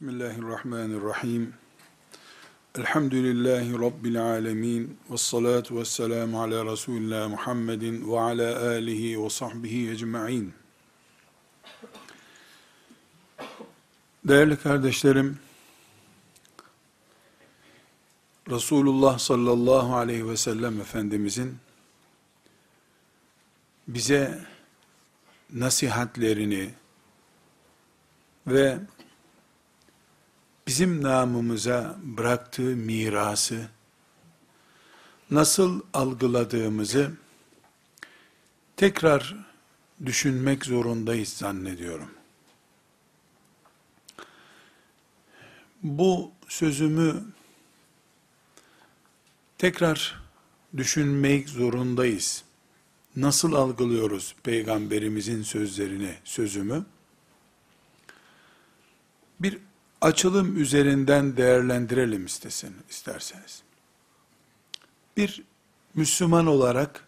Bismillahirrahmanirrahim. Elhamdülillahi Rabbil alemin. Ve salatu ve selamu ala Resulullah Muhammedin ve ala alihi ve sahbihi ecma'in. Değerli kardeşlerim, Resulullah sallallahu aleyhi ve sellem Efendimizin bize nasihatlerini ve bizim namımıza bıraktığı mirası nasıl algıladığımızı tekrar düşünmek zorundayız zannediyorum. Bu sözümü tekrar düşünmek zorundayız. Nasıl algılıyoruz peygamberimizin sözlerini, sözümü? Bir açılım üzerinden değerlendirelim istesin, isterseniz. Bir Müslüman olarak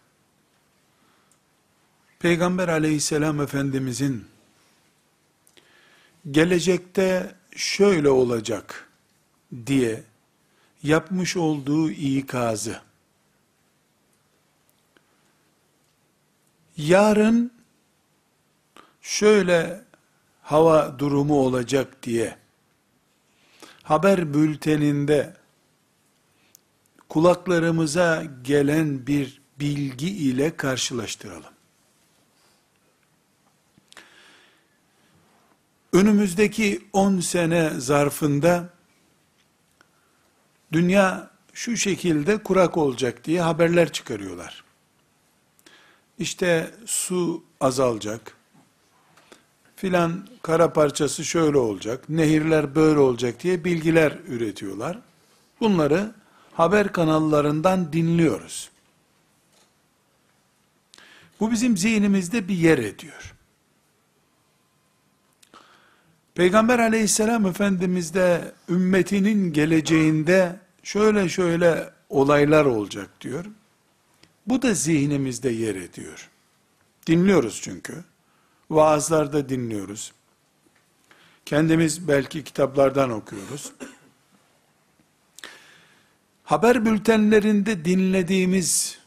Peygamber aleyhisselam efendimizin gelecekte şöyle olacak diye yapmış olduğu ikazı yarın şöyle hava durumu olacak diye haber bülteninde kulaklarımıza gelen bir bilgi ile karşılaştıralım. Önümüzdeki 10 sene zarfında dünya şu şekilde kurak olacak diye haberler çıkarıyorlar. İşte su azalacak, filan kara parçası şöyle olacak, nehirler böyle olacak diye bilgiler üretiyorlar. Bunları haber kanallarından dinliyoruz. Bu bizim zihnimizde bir yer ediyor. Peygamber aleyhisselam efendimiz de ümmetinin geleceğinde şöyle şöyle olaylar olacak diyor. Bu da zihnimizde yer ediyor. Dinliyoruz çünkü vaazlarda dinliyoruz. Kendimiz belki kitaplardan okuyoruz. Haber bültenlerinde dinlediğimiz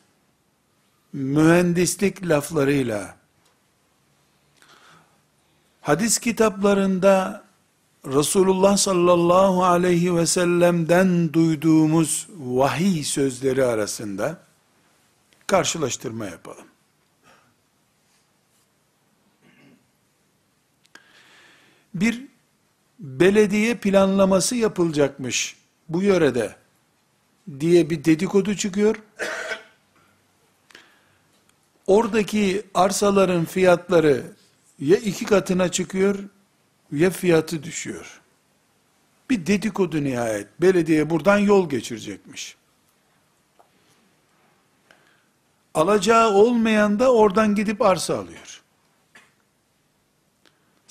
mühendislik laflarıyla hadis kitaplarında Resulullah sallallahu aleyhi ve sellem'den duyduğumuz vahiy sözleri arasında karşılaştırma yapalım. Bir belediye planlaması yapılacakmış bu yörede diye bir dedikodu çıkıyor. Oradaki arsaların fiyatları ya iki katına çıkıyor ya fiyatı düşüyor. Bir dedikodu nihayet. Belediye buradan yol geçirecekmiş. Alacağı olmayan da oradan gidip arsa alıyor.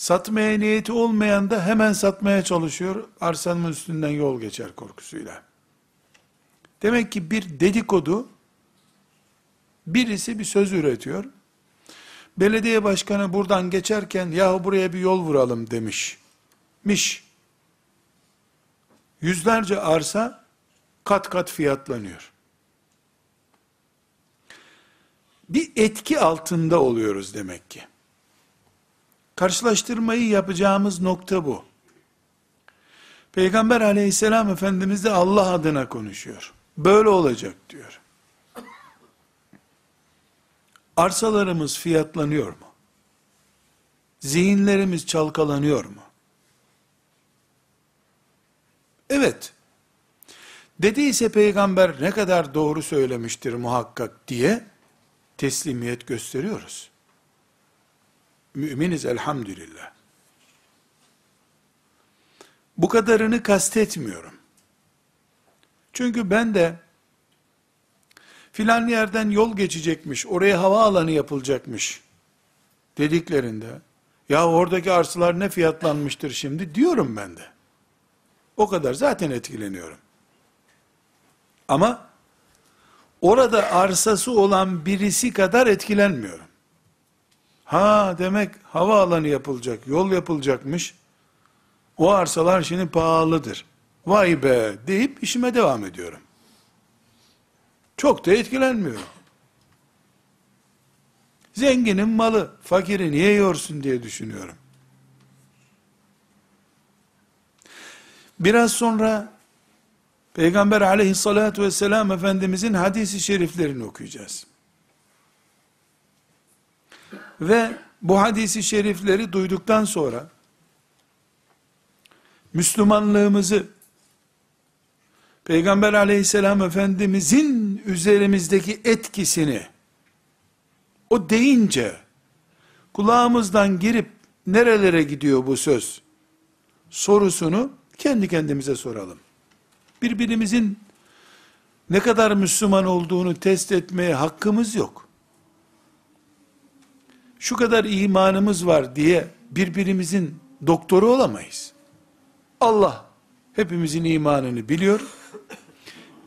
Satmaya niyeti olmayan da hemen satmaya çalışıyor. Arsanın üstünden yol geçer korkusuyla. Demek ki bir dedikodu, birisi bir söz üretiyor. Belediye başkanı buradan geçerken, yahu buraya bir yol vuralım demiş. Miş. Yüzlerce arsa kat kat fiyatlanıyor. Bir etki altında oluyoruz demek ki. Karşılaştırmayı yapacağımız nokta bu. Peygamber aleyhisselam Efendimiz de Allah adına konuşuyor. Böyle olacak diyor. Arsalarımız fiyatlanıyor mu? Zihinlerimiz çalkalanıyor mu? Evet. Dediyse peygamber ne kadar doğru söylemiştir muhakkak diye teslimiyet gösteriyoruz. Müminiz elhamdülillah. Bu kadarını kastetmiyorum. Çünkü ben de filan yerden yol geçecekmiş, oraya hava alanı yapılacakmış dediklerinde, ya oradaki arsalar ne fiyatlanmıştır şimdi diyorum ben de. O kadar zaten etkileniyorum. Ama orada arsası olan birisi kadar etkilenmiyorum. Ha demek havaalanı yapılacak, yol yapılacakmış. O arsalar şimdi pahalıdır. Vay be deyip işime devam ediyorum. Çok da etkilenmiyorum. Zenginin malı, fakiri niye yorsun diye düşünüyorum. Biraz sonra Peygamber aleyhissalatu vesselam Efendimizin hadisi şeriflerini okuyacağız. Ve bu hadisi şerifleri duyduktan sonra Müslümanlığımızı Peygamber aleyhisselam efendimizin üzerimizdeki etkisini o deyince kulağımızdan girip nerelere gidiyor bu söz sorusunu kendi kendimize soralım. Birbirimizin ne kadar Müslüman olduğunu test etmeye hakkımız yok. Şu kadar imanımız var diye birbirimizin doktoru olamayız. Allah hepimizin imanını biliyor.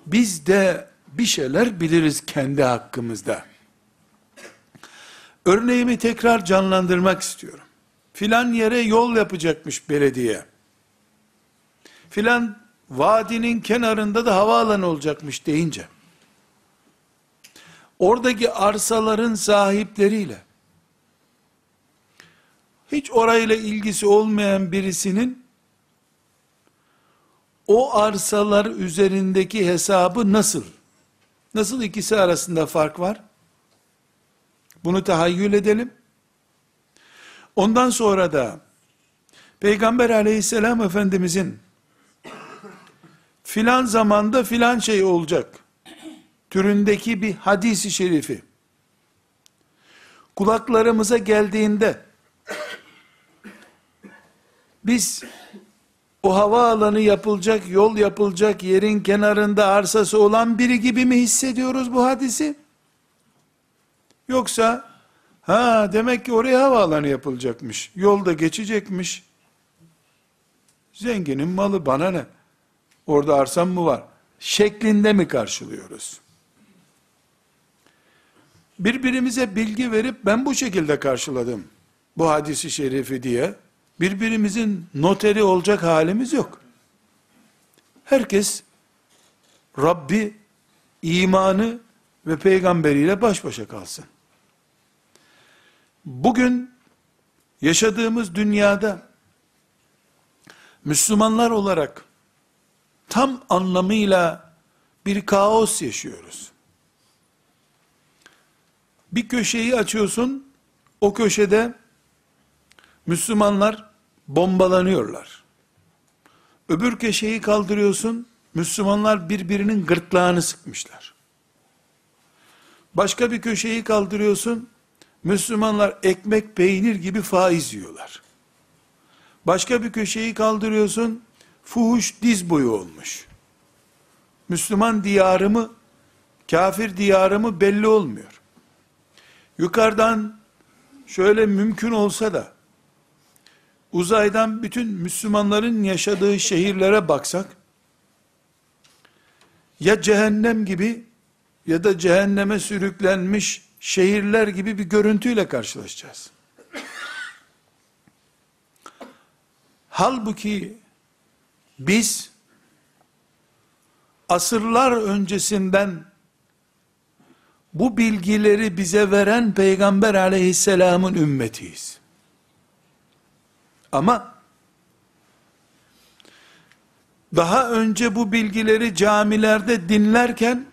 Biz de bir şeyler biliriz kendi hakkımızda. Örneğimi tekrar canlandırmak istiyorum. Filan yere yol yapacakmış belediye. Filan vadinin kenarında da havaalanı olacakmış deyince, oradaki arsaların sahipleriyle, hiç orayla ilgisi olmayan birisinin, o arsalar üzerindeki hesabı nasıl? Nasıl ikisi arasında fark var? Bunu tahayyül edelim. Ondan sonra da Peygamber aleyhisselam efendimizin filan zamanda filan şey olacak türündeki bir hadisi şerifi kulaklarımıza geldiğinde biz o havaalanı yapılacak, yol yapılacak yerin kenarında arsası olan biri gibi mi hissediyoruz bu hadisi? Yoksa, ha demek ki oraya havaalanı yapılacakmış, yolda geçecekmiş, zenginin malı bana ne? Orada arsam mı var? Şeklinde mi karşılıyoruz? Birbirimize bilgi verip ben bu şekilde karşıladım bu hadisi şerifi diye birbirimizin noteri olacak halimiz yok. Herkes Rabbi imanı ve peygamberiyle baş başa kalsın. Bugün yaşadığımız dünyada Müslümanlar olarak tam anlamıyla bir kaos yaşıyoruz. Bir köşeyi açıyorsun, o köşede Müslümanlar bombalanıyorlar. Öbür köşeyi kaldırıyorsun, Müslümanlar birbirinin gırtlağını sıkmışlar. Başka bir köşeyi kaldırıyorsun, Müslümanlar ekmek peynir gibi faiz yiyorlar. Başka bir köşeyi kaldırıyorsun, fuhuş diz boyu olmuş. Müslüman diyarı mı, kafir diyarı mı belli olmuyor. Yukarıdan şöyle mümkün olsa da, uzaydan bütün Müslümanların yaşadığı şehirlere baksak, ya cehennem gibi ya da cehenneme sürüklenmiş şehirler gibi bir görüntüyle karşılaşacağız. Halbuki biz asırlar öncesinden bu bilgileri bize veren Peygamber aleyhisselamın ümmetiyiz. Ama daha önce bu bilgileri camilerde dinlerken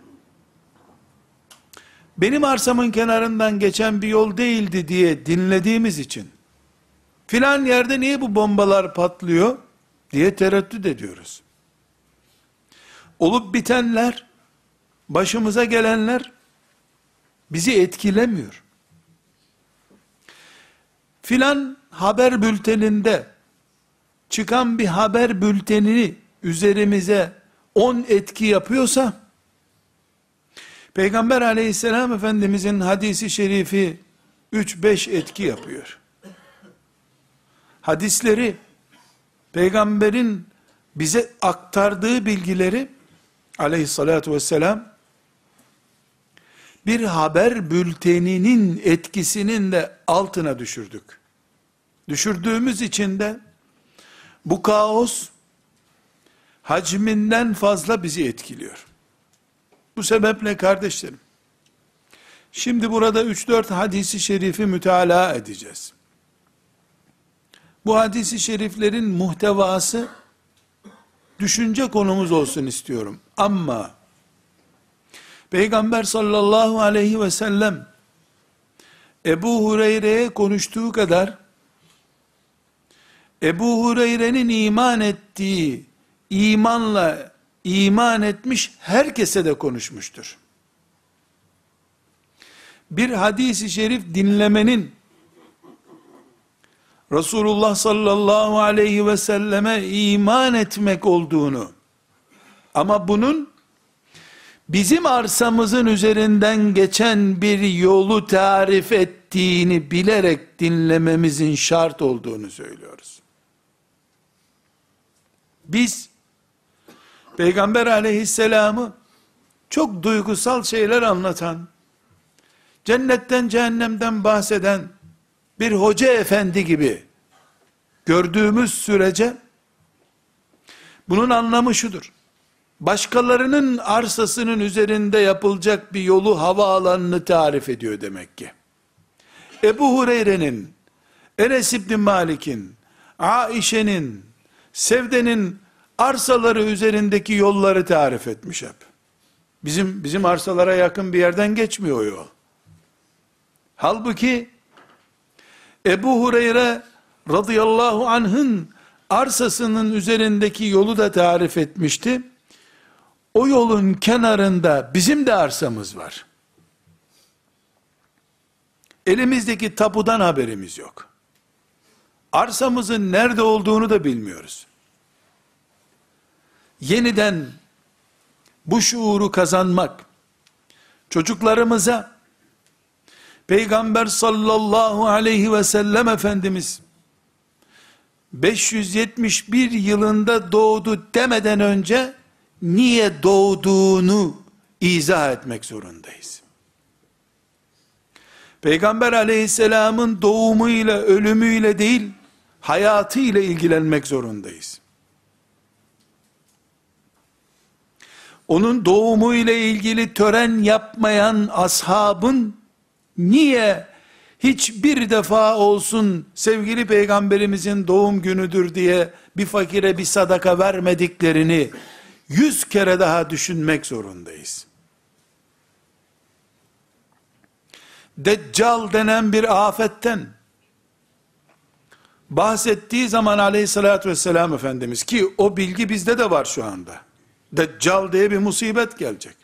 benim arsamın kenarından geçen bir yol değildi diye dinlediğimiz için filan yerde niye bu bombalar patlıyor diye tereddüt ediyoruz. Olup bitenler, başımıza gelenler bizi etkilemiyor. Filan haber bülteninde çıkan bir haber bültenini üzerimize on etki yapıyorsa, Peygamber aleyhisselam efendimizin hadisi şerifi 3-5 etki yapıyor. Hadisleri peygamberin bize aktardığı bilgileri aleyhissalatu vesselam bir haber bülteninin etkisinin de altına düşürdük. Düşürdüğümüz için de Bu kaos hacminden fazla bizi etkiliyor. Bu sebeple kardeşlerim, şimdi burada 3-4 hadisi şerifi mütalaa edeceğiz. Bu hadisi şeriflerin muhtevası düşünce konumuz olsun istiyorum. Ama Peygamber sallallahu aleyhi ve sellem Ebu Hureyre'ye konuştuğu kadar Ebu Hureyre'nin iman ettiği imanla iman etmiş herkese de konuşmuştur. Bir hadisi şerif dinlemenin Resulullah sallallahu aleyhi ve selleme iman etmek olduğunu ama bunun bizim arsamızın üzerinden geçen bir yolu tarif ettiğini bilerek dinlememizin şart olduğunu söylüyoruz. Biz Peygamber aleyhisselamı çok duygusal şeyler anlatan, cennetten cehennemden bahseden bir hoca efendi gibi gördüğümüz sürece bunun anlamı şudur. Başkalarının arsasının üzerinde yapılacak bir yolu havaalanını tarif ediyor demek ki. Ebu Hureyre'nin, Enes İbni Malik'in, Aişe'nin, Sevde'nin arsaları üzerindeki yolları tarif etmiş hep. Bizim bizim arsalara yakın bir yerden geçmiyor o. Halbuki Ebu Hureyre radıyallahu anh'ın arsasının üzerindeki yolu da tarif etmişti. O yolun kenarında bizim de arsamız var. Elimizdeki tapudan haberimiz yok. Arsamızın nerede olduğunu da bilmiyoruz. Yeniden bu şuuru kazanmak, çocuklarımıza, Peygamber sallallahu aleyhi ve sellem Efendimiz, 571 yılında doğdu demeden önce, niye doğduğunu izah etmek zorundayız. Peygamber aleyhisselamın doğumuyla, ölümüyle değil, hayatıyla ilgilenmek zorundayız. Onun doğumuyla ilgili tören yapmayan ashabın, niye hiçbir defa olsun sevgili peygamberimizin doğum günüdür diye bir fakire bir sadaka vermediklerini yüz kere daha düşünmek zorundayız. Deccal denen bir afetten bahsettiği zaman aleyhissalatü vesselam Efendimiz ki o bilgi bizde de var şu anda. Deccal diye bir musibet gelecek.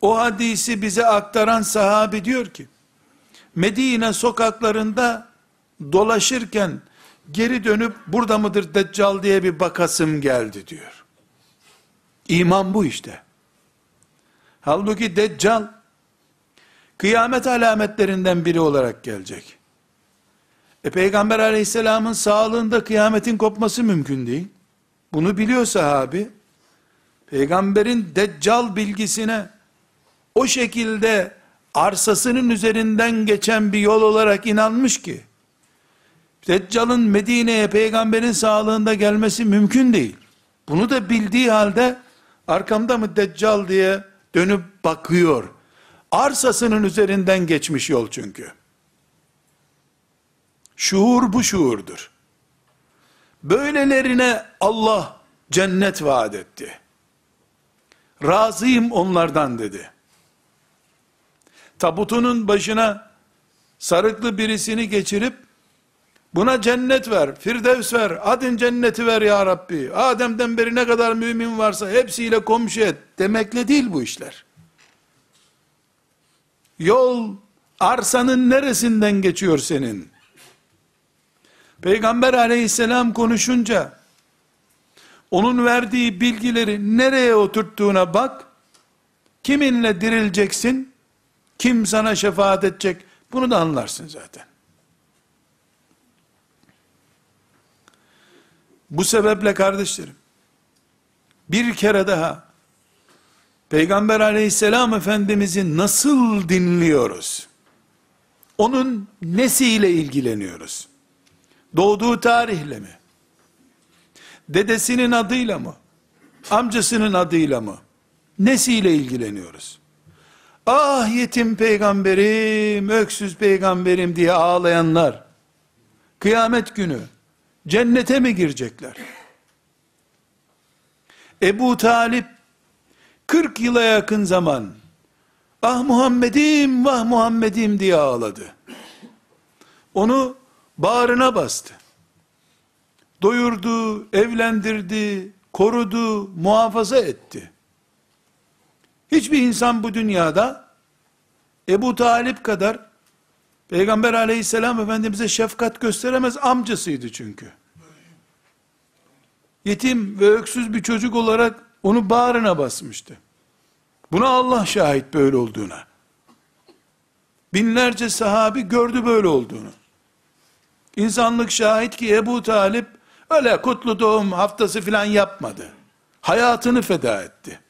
O hadisi bize aktaran sahabi diyor ki, Medine sokaklarında dolaşırken geri dönüp burada mıdır Deccal diye bir bakasım geldi diyor. İman bu işte. Halbuki Deccal kıyamet alametlerinden biri olarak gelecek. E Peygamber aleyhisselamın sağlığında kıyametin kopması mümkün değil. Bunu biliyor sahabi. Peygamberin deccal bilgisine o şekilde arsasının üzerinden geçen bir yol olarak inanmış ki, Deccal'ın Medine'ye peygamberin sağlığında gelmesi mümkün değil. Bunu da bildiği halde, arkamda mı Deccal diye dönüp bakıyor. Arsasının üzerinden geçmiş yol çünkü. Şuur bu şuurdur. Böylelerine Allah cennet vaat etti. Razıyım onlardan dedi. Tabutunun başına sarıklı birisini geçirip buna cennet ver, firdevs ver, adın cenneti ver ya Rabbi. Adem'den beri ne kadar mümin varsa hepsiyle komşu et demekle değil bu işler. Yol arsanın neresinden geçiyor senin? Peygamber aleyhisselam konuşunca, onun verdiği bilgileri nereye oturttuğuna bak, kiminle dirileceksin, kim sana şefaat edecek, bunu da anlarsın zaten. Bu sebeple kardeşlerim, bir kere daha, Peygamber aleyhisselam efendimizi nasıl dinliyoruz? Onun nesiyle ilgileniyoruz? Doğduğu tarihle mi? Dedesinin adıyla mı? Amcasının adıyla mı? Nesiyle ilgileniyoruz? Ah yetim peygamberim, öksüz peygamberim diye ağlayanlar, kıyamet günü cennete mi girecekler? Ebu Talip 40 yıla yakın zaman ah Muhammed'im vah Muhammed'im diye ağladı. Onu bağrına bastı. Doyurdu, evlendirdi, korudu, muhafaza etti. Hiçbir insan bu dünyada Ebu Talip kadar Peygamber aleyhisselam efendimize şefkat gösteremez amcasıydı çünkü. Yetim ve öksüz bir çocuk olarak onu bağrına basmıştı. Buna Allah şahit böyle olduğuna. Binlerce sahabi gördü böyle olduğunu. İnsanlık şahit ki Ebu Talip öyle kutlu doğum haftası filan yapmadı. Hayatını feda etti.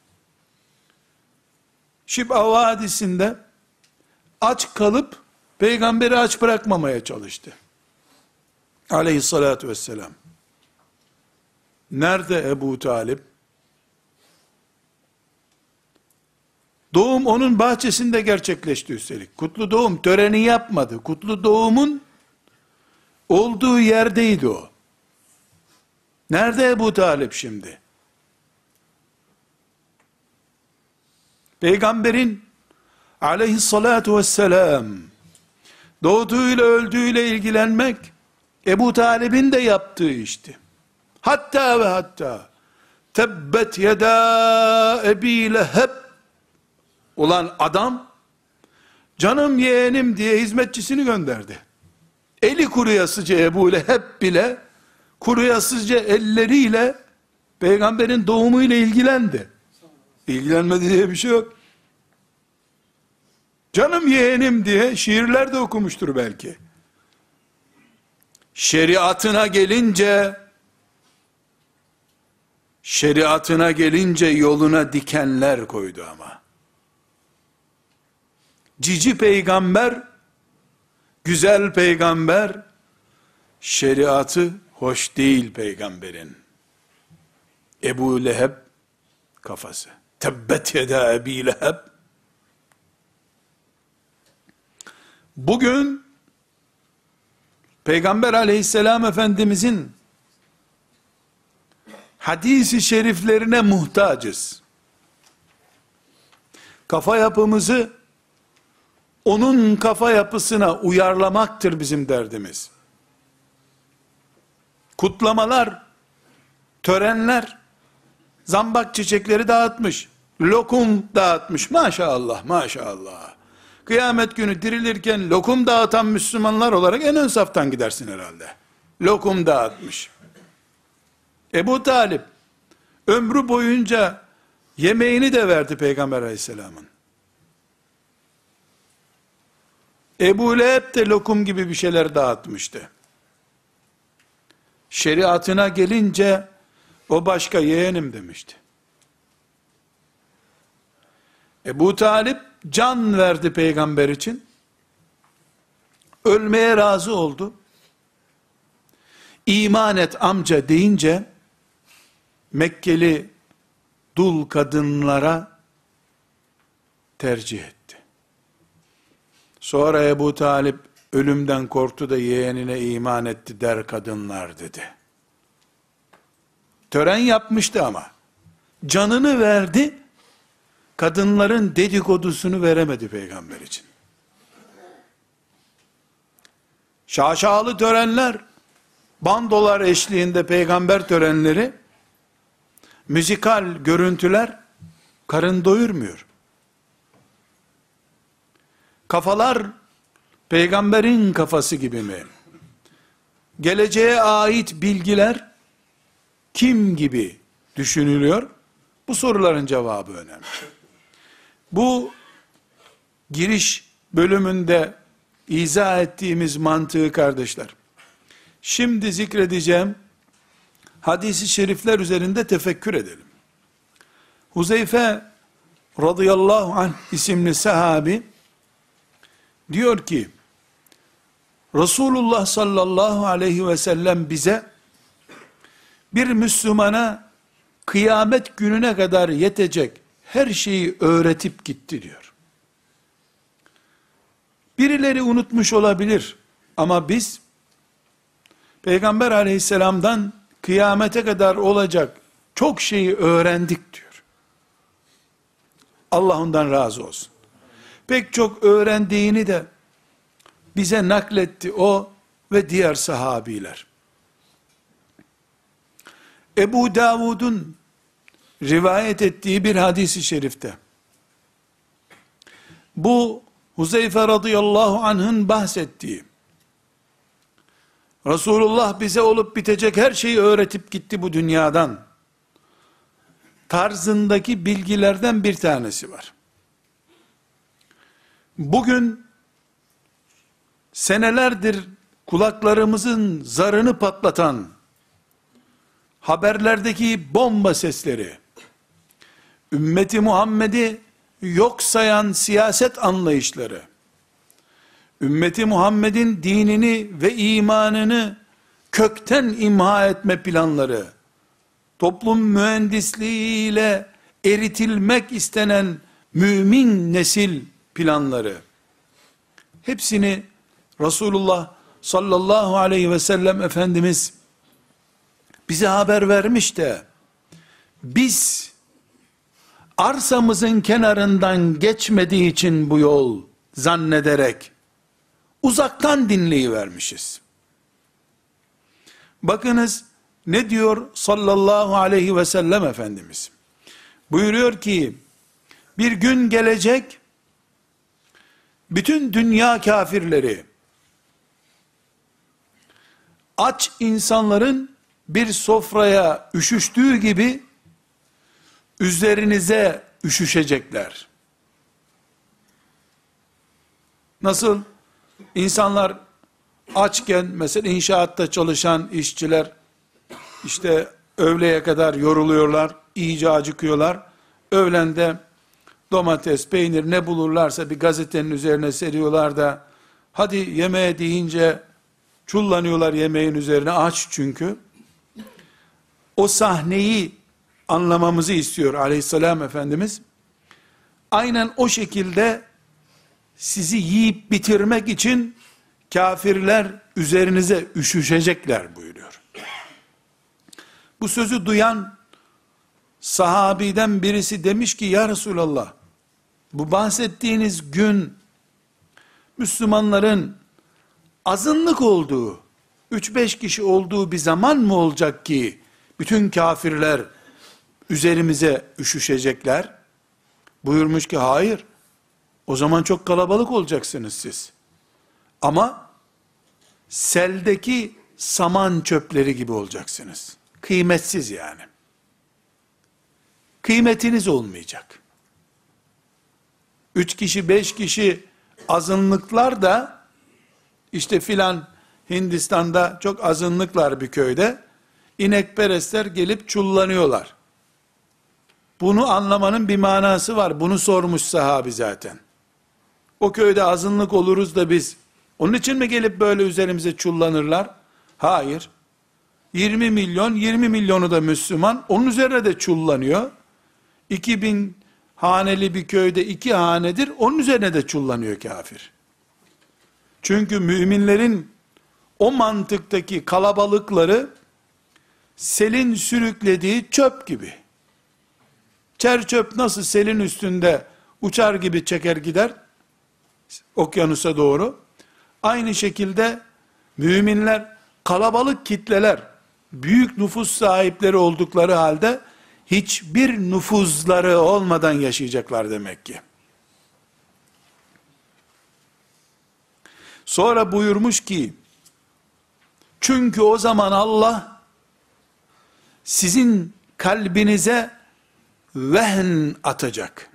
Şib'a Vadisi'nde aç kalıp peygamberi aç bırakmamaya çalıştı. Aleyhissalatü vesselam. Nerede Ebu Talip? Doğum onun bahçesinde gerçekleşti üstelik. Kutlu doğum töreni yapmadı. Kutlu doğumun olduğu yerdeydi o. Nerede Ebu Talip şimdi? Peygamberin aleyhissalatu vesselam doğduğuyla öldüğüyle ilgilenmek Ebu Talib'in de yaptığı işti. Hatta ve hatta tebbet yeda ebi leheb olan adam canım yeğenim diye hizmetçisini gönderdi. Eli kuruyasıca Ebu Leheb bile kuruyasıca elleriyle peygamberin doğumuyla ilgilendi. İlgilenmedi diye bir şey yok. Canım yeğenim diye şiirler de okumuştur belki. Şeriatına gelince şeriatına gelince yoluna dikenler koydu ama. Cici peygamber, güzel peygamber, şeriatı hoş değil peygamberin. Ebu Leheb kafası. Tebbet yeda Ebi Leheb. Bugün Peygamber aleyhisselam efendimizin hadisi şeriflerine muhtacız. Kafa yapımızı onun kafa yapısına uyarlamaktır bizim derdimiz. Kutlamalar, törenler, zambak çiçekleri dağıtmış, lokum dağıtmış, maşallah, maşallah. Kıyamet günü dirilirken lokum dağıtan Müslümanlar olarak en ön saftan gidersin herhalde. Lokum dağıtmış. Ebu Talip, ömrü boyunca yemeğini de verdi Peygamber aleyhisselamın. Ebu Leheb de lokum gibi bir şeyler dağıtmıştı. Şeriatına gelince o başka yeğenim demişti. Ebu Talip can verdi peygamber için. Ölmeye razı oldu. İman et amca deyince Mekkeli dul kadınlara tercih etti. Sonra Ebu Talip ölümden korktu da yeğenine iman etti der kadınlar dedi. Tören yapmıştı ama. Canını verdi, kadınların dedikodusunu veremedi peygamber için. Şaşalı törenler, bandolar eşliğinde peygamber törenleri, müzikal görüntüler, karın doyurmuyor. Kafalar, peygamberin kafası gibi mi? Geleceğe ait bilgiler, kim gibi düşünülüyor? Bu soruların cevabı önemli. Bu giriş bölümünde izah ettiğimiz mantığı kardeşler. Şimdi zikredeceğim hadisi şerifler üzerinde tefekkür edelim. Huzeyfe radıyallahu anh isimli sahabi diyor ki Resulullah sallallahu aleyhi ve sellem bize bir Müslümana kıyamet gününe kadar yetecek her şeyi öğretip gitti diyor. Birileri unutmuş olabilir ama biz Peygamber aleyhisselamdan kıyamete kadar olacak çok şeyi öğrendik diyor. Allah ondan razı olsun. Pek çok öğrendiğini de bize nakletti o ve diğer sahabiler. Ebu Davud'un rivayet ettiği bir hadisi şerifte, bu Huzeyfe radıyallahu anh'ın bahsettiği, Resulullah bize olup bitecek her şeyi öğretip gitti bu dünyadan, tarzındaki bilgilerden bir tanesi var. Bugün, senelerdir kulaklarımızın zarını patlatan, haberlerdeki bomba sesleri, ümmeti Muhammed'i yok sayan siyaset anlayışları, ümmeti Muhammed'in dinini ve imanını kökten imha etme planları, toplum mühendisliğiyle eritilmek istenen mümin nesil planları, hepsini Resulullah sallallahu aleyhi ve sellem Efendimiz bize haber vermiş de, biz arsamızın kenarından geçmediği için bu yol zannederek uzaktan dinleyivermişiz. Bakınız ne diyor sallallahu aleyhi ve sellem Efendimiz? Buyuruyor ki bir gün gelecek bütün dünya kafirleri aç insanların bir sofraya üşüştüğü gibi üzerinize üşüşecekler. Nasıl? İnsanlar açken mesela inşaatta çalışan işçiler işte öğleye kadar yoruluyorlar, iyice acıkıyorlar. Öğlende domates, peynir ne bulurlarsa bir gazetenin üzerine seriyorlar da hadi yemeğe deyince çullanıyorlar yemeğin üzerine aç çünkü. O sahneyi anlamamızı istiyor aleyhisselam Efendimiz. Aynen o şekilde sizi yiyip bitirmek için kafirler üzerinize üşüşecekler buyuruyor. Bu sözü duyan sahabiden birisi demiş ki ya Resulallah bu bahsettiğiniz gün Müslümanların azınlık olduğu 3-5 kişi olduğu bir zaman mı olacak ki bütün kafirler üzerimize üşüşecekler. Buyurmuş ki hayır. O zaman çok kalabalık olacaksınız siz. Ama seldeki saman çöpleri gibi olacaksınız. Kıymetsiz yani. Kıymetiniz olmayacak. Üç kişi, beş kişi azınlıklar da işte filan Hindistan'da çok azınlıklar bir köyde inekperestler gelip çullanıyorlar. Bunu anlamanın bir manası var. Bunu sormuş sahabi zaten. O köyde azınlık oluruz da biz, onun için mi gelip böyle üzerimize çullanırlar? Hayır. 20 milyon, 20 milyonu da Müslüman, onun üzerine de çullanıyor. 2000 haneli bir köyde iki hanedir, onun üzerine de çullanıyor kafir. Çünkü müminlerin o mantıktaki kalabalıkları, selin sürüklediği çöp gibi. Çer çöp nasıl selin üstünde uçar gibi çeker gider, okyanusa doğru. Aynı şekilde müminler kalabalık kitleler, büyük nüfus sahipleri oldukları halde hiçbir nüfuzları olmadan yaşayacaklar demek ki. Sonra buyurmuş ki, çünkü o zaman Allah sizin kalbinize vehn atacak.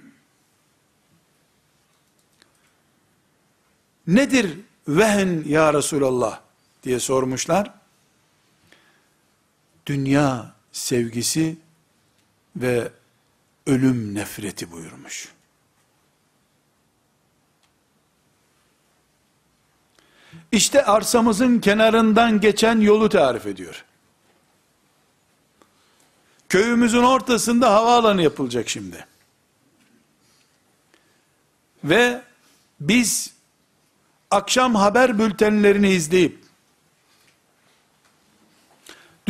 Nedir vehn ya Resulallah diye sormuşlar. Dünya sevgisi ve ölüm nefreti buyurmuş. İşte arsamızın kenarından geçen yolu tarif ediyor. Köyümüzün ortasında havaalanı yapılacak şimdi. Ve biz akşam haber bültenlerini izleyip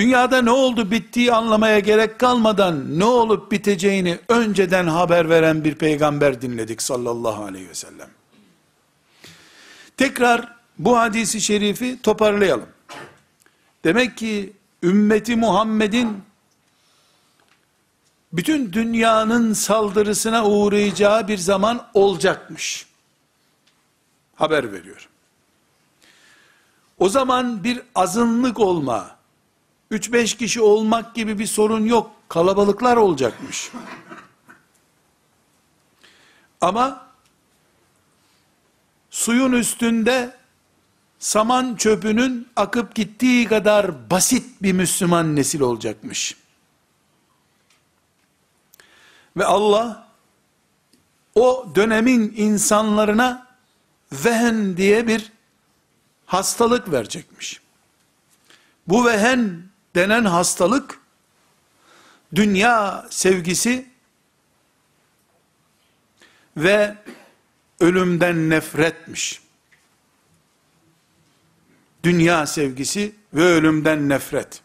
dünyada ne oldu bittiği anlamaya gerek kalmadan ne olup biteceğini önceden haber veren bir peygamber dinledik sallallahu aleyhi ve sellem. Tekrar bu hadisi şerifi toparlayalım. Demek ki ümmeti Muhammed'in bütün dünyanın saldırısına uğrayacağı bir zaman olacakmış. Haber veriyor. O zaman bir azınlık olma, 3-5 kişi olmak gibi bir sorun yok. Kalabalıklar olacakmış. Ama suyun üstünde saman çöpünün akıp gittiği kadar basit bir Müslüman nesil olacakmış. Ve Allah o dönemin insanlarına vehen diye bir hastalık verecekmiş. Bu vehen denen hastalık dünya sevgisi ve ölümden nefretmiş. Dünya sevgisi ve ölümden nefret.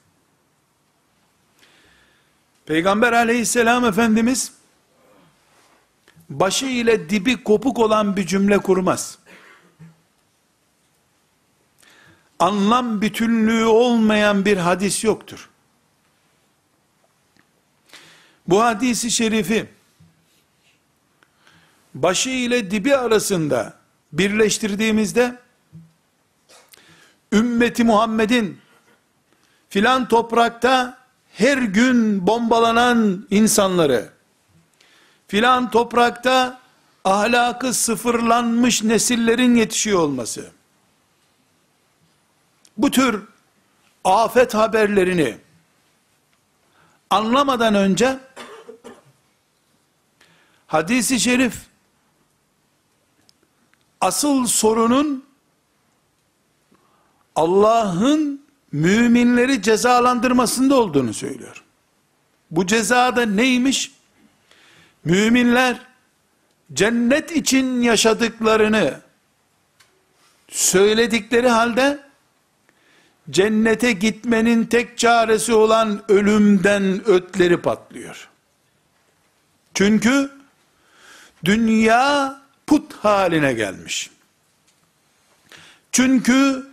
Peygamber aleyhisselam efendimiz başı ile dibi kopuk olan bir cümle kurmaz. Anlam bütünlüğü olmayan bir hadis yoktur. Bu hadisi şerifi başı ile dibi arasında birleştirdiğimizde ümmeti Muhammed'in filan toprakta her gün bombalanan insanları filan toprakta ahlakı sıfırlanmış nesillerin yetişiyor olması bu tür afet haberlerini anlamadan önce hadisi şerif asıl sorunun Allah'ın müminleri cezalandırmasında olduğunu söylüyor. Bu cezada neymiş? Müminler cennet için yaşadıklarını söyledikleri halde cennete gitmenin tek çaresi olan ölümden ötleri patlıyor. Çünkü dünya put haline gelmiş. Çünkü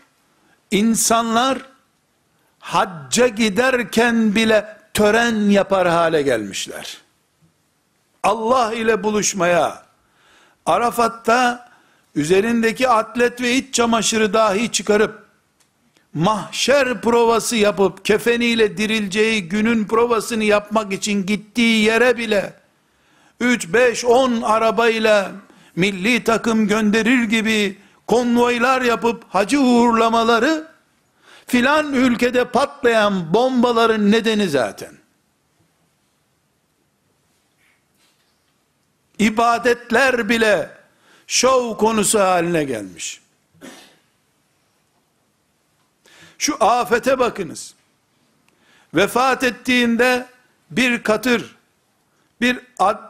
insanlar hacca giderken bile tören yapar hale gelmişler. Allah ile buluşmaya, Arafat'ta üzerindeki atlet ve iç çamaşırı dahi çıkarıp, mahşer provası yapıp, kefeniyle dirileceği günün provasını yapmak için gittiği yere bile, 3, 5, 10 arabayla milli takım gönderir gibi konvoylar yapıp hacı uğurlamaları filan ülkede patlayan bombaların nedeni zaten. İbadetler bile şov konusu haline gelmiş. Şu afete bakınız. Vefat ettiğinde bir katır, bir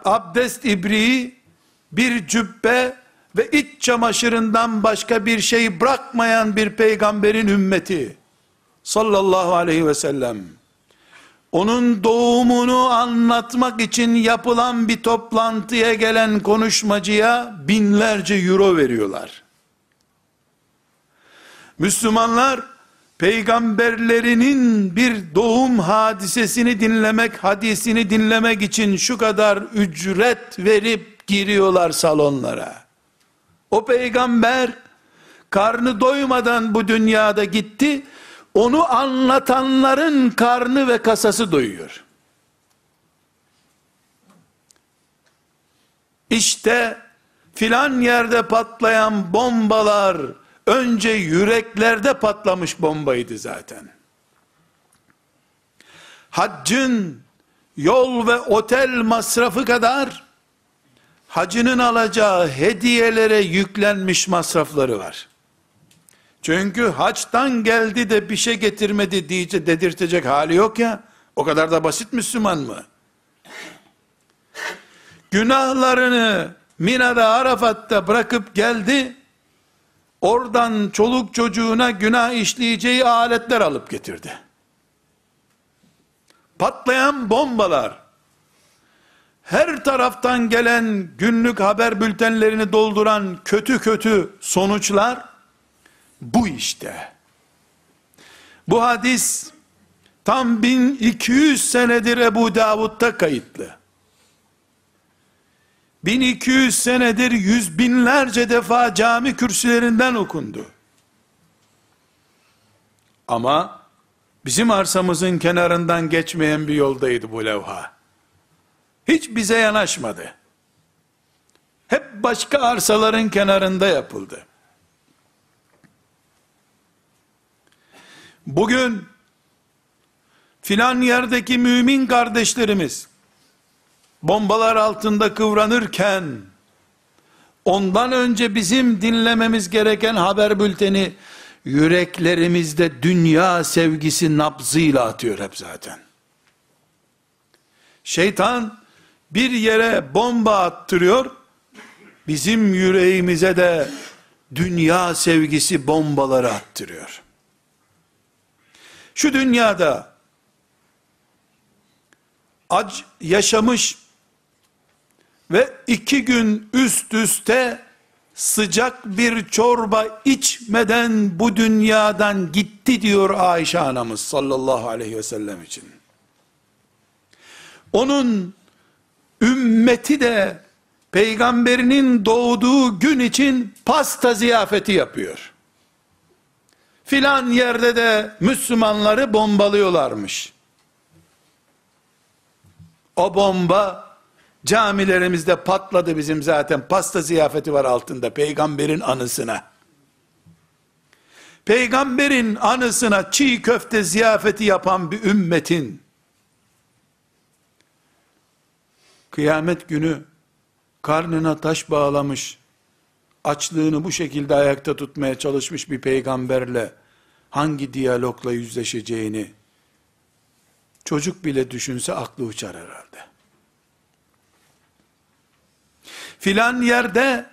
abdest ibriği, bir cübbe ve iç çamaşırından başka bir şey bırakmayan bir peygamberin ümmeti sallallahu aleyhi ve sellem onun doğumunu anlatmak için yapılan bir toplantıya gelen konuşmacıya binlerce euro veriyorlar. Müslümanlar peygamberlerinin bir doğum hadisesini dinlemek, hadisini dinlemek için şu kadar ücret verip giriyorlar salonlara. O peygamber karnı doymadan bu dünyada gitti. Onu anlatanların karnı ve kasası doyuyor. İşte filan yerde patlayan bombalar önce yüreklerde patlamış bombaydı zaten. Haccın yol ve otel masrafı kadar hacının alacağı hediyelere yüklenmiş masrafları var. Çünkü haçtan geldi de bir şey getirmedi diye dedirtecek hali yok ya. O kadar da basit Müslüman mı? Günahlarını Mina'da Arafat'ta bırakıp geldi. Oradan çoluk çocuğuna günah işleyeceği aletler alıp getirdi. Patlayan bombalar, her taraftan gelen günlük haber bültenlerini dolduran kötü kötü sonuçlar bu işte. Bu hadis tam 1200 senedir Ebu Davud'da kayıtlı. 1200 senedir yüz binlerce defa cami kürsülerinden okundu. Ama bizim arsamızın kenarından geçmeyen bir yoldaydı bu levha. Hiç bize yanaşmadı. Hep başka arsaların kenarında yapıldı. Bugün filan yerdeki mümin kardeşlerimiz bombalar altında kıvranırken ondan önce bizim dinlememiz gereken haber bülteni yüreklerimizde dünya sevgisi nabzıyla atıyor hep zaten. Şeytan bir yere bomba attırıyor, bizim yüreğimize de dünya sevgisi bombaları attırıyor. Şu dünyada ac yaşamış ve iki gün üst üste sıcak bir çorba içmeden bu dünyadan gitti diyor Ayşe anamız sallallahu aleyhi ve sellem için. Onun ümmeti de peygamberinin doğduğu gün için pasta ziyafeti yapıyor. Filan yerde de Müslümanları bombalıyorlarmış. O bomba camilerimizde patladı bizim zaten pasta ziyafeti var altında peygamberin anısına. Peygamberin anısına çiğ köfte ziyafeti yapan bir ümmetin kıyamet günü karnına taş bağlamış, açlığını bu şekilde ayakta tutmaya çalışmış bir peygamberle hangi diyalogla yüzleşeceğini çocuk bile düşünse aklı uçar herhalde. Filan yerde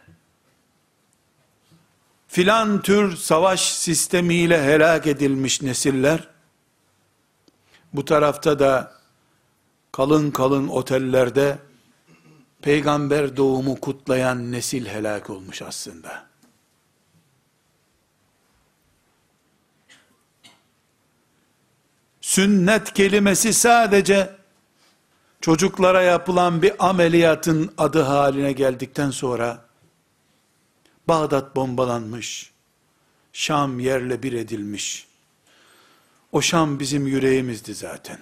filan tür savaş sistemiyle helak edilmiş nesiller bu tarafta da kalın kalın otellerde peygamber doğumu kutlayan nesil helak olmuş aslında. Sünnet kelimesi sadece çocuklara yapılan bir ameliyatın adı haline geldikten sonra Bağdat bombalanmış, Şam yerle bir edilmiş. O Şam bizim yüreğimizdi zaten.